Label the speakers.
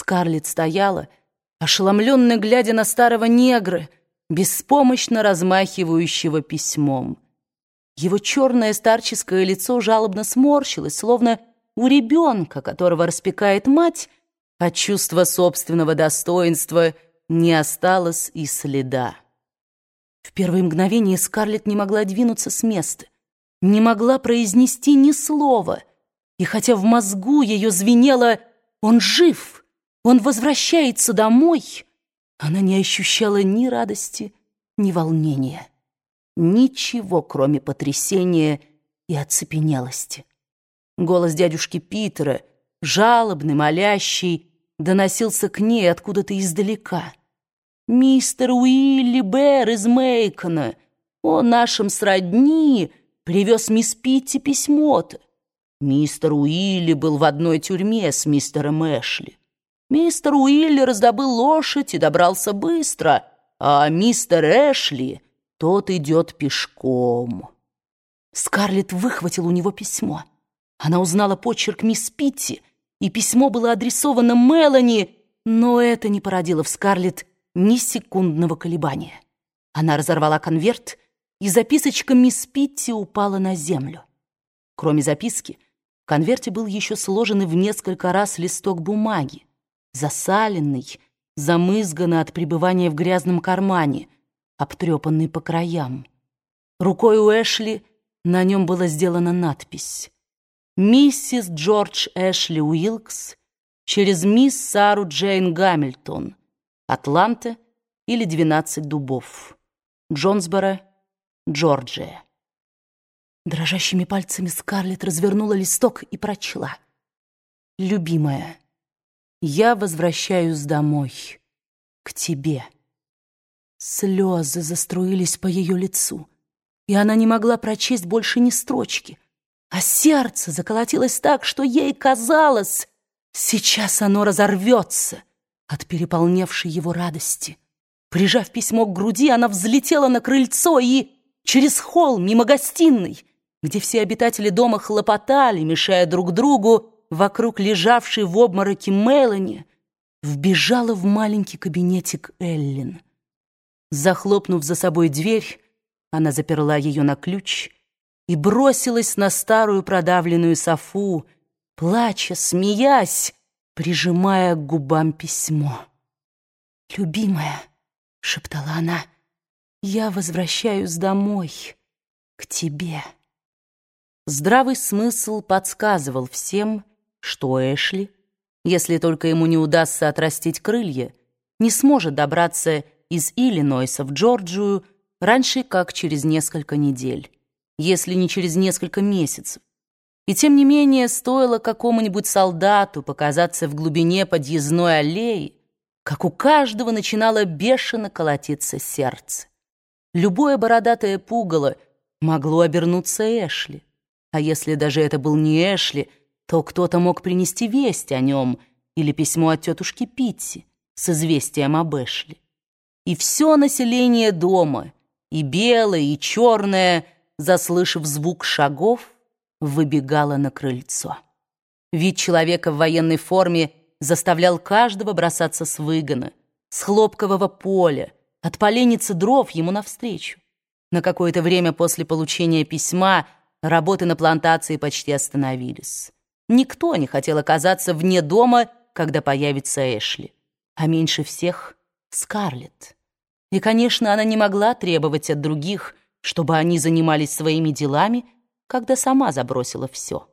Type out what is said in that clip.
Speaker 1: Скарлетт стояла, ошеломленно глядя на старого негра, беспомощно размахивающего письмом. Его черное старческое лицо жалобно сморщилось, словно у ребенка, которого распекает мать, от чувства собственного достоинства не осталось и следа. В первые мгновения Скарлетт не могла двинуться с места, не могла произнести ни слова, и хотя в мозгу ее звенело «Он жив! Он возвращается домой!» она не ощущала ни радости, ни волнения, ничего, кроме потрясения и оцепенелости. Голос дядюшки Питера, жалобный, молящий, доносился к ней откуда-то издалека — Мистер Уилли Бэр из Мейкона, о нашем сродни, привез мисс Питти письмо-то. Мистер Уилли был в одной тюрьме с мистером Эшли. Мистер Уилли раздобыл лошадь и добрался быстро, а мистер Эшли, тот идет пешком. Скарлетт выхватил у него письмо. Она узнала почерк мисс Питти, и письмо было адресовано Мелани, но это не породило в Скарлетт ни секундного колебания. Она разорвала конверт, и записочка мисс Питти упала на землю. Кроме записки, в конверте был еще сложенный в несколько раз листок бумаги, засаленный, замызганный от пребывания в грязном кармане, обтрепанный по краям. Рукой у Эшли на нем была сделана надпись «Миссис Джордж Эшли Уилкс через мисс Сару Джейн Гамильтон» Атланта или «Двенадцать дубов». Джонсборо, Джорджия. Дрожащими пальцами Скарлетт развернула листок и прочла. «Любимая, я возвращаюсь домой, к тебе». Слезы заструились по ее лицу, и она не могла прочесть больше ни строчки, а сердце заколотилось так, что ей казалось, сейчас оно разорвется — от переполнявшей его радости. Прижав письмо к груди, она взлетела на крыльцо и через холл мимо гостиной, где все обитатели дома хлопотали, мешая друг другу, вокруг лежавшей в обмороке Мелани, вбежала в маленький кабинетик Эллин. Захлопнув за собой дверь, она заперла ее на ключ и бросилась на старую продавленную софу, плача, смеясь, прижимая к губам письмо. «Любимая», — шептала она, — «я возвращаюсь домой, к тебе». Здравый смысл подсказывал всем, что Эшли, если только ему не удастся отрастить крылья, не сможет добраться из Иллинойса в Джорджию раньше, как через несколько недель, если не через несколько месяцев. И тем не менее, стоило какому-нибудь солдату показаться в глубине подъездной аллеи, как у каждого начинало бешено колотиться сердце. Любое бородатое пугало могло обернуться Эшли. А если даже это был не Эшли, то кто-то мог принести весть о нем или письмо от тетушки Питти с известием об Эшли. И все население дома, и белое, и черное, заслышав звук шагов, выбегала на крыльцо. Вид человека в военной форме заставлял каждого бросаться с выгона, с хлопкового поля, от поленницы дров ему навстречу. На какое-то время после получения письма работы на плантации почти остановились. Никто не хотел оказаться вне дома, когда появится Эшли, а меньше всех — Скарлетт. И, конечно, она не могла требовать от других, чтобы они занимались своими делами, когда сама забросила все.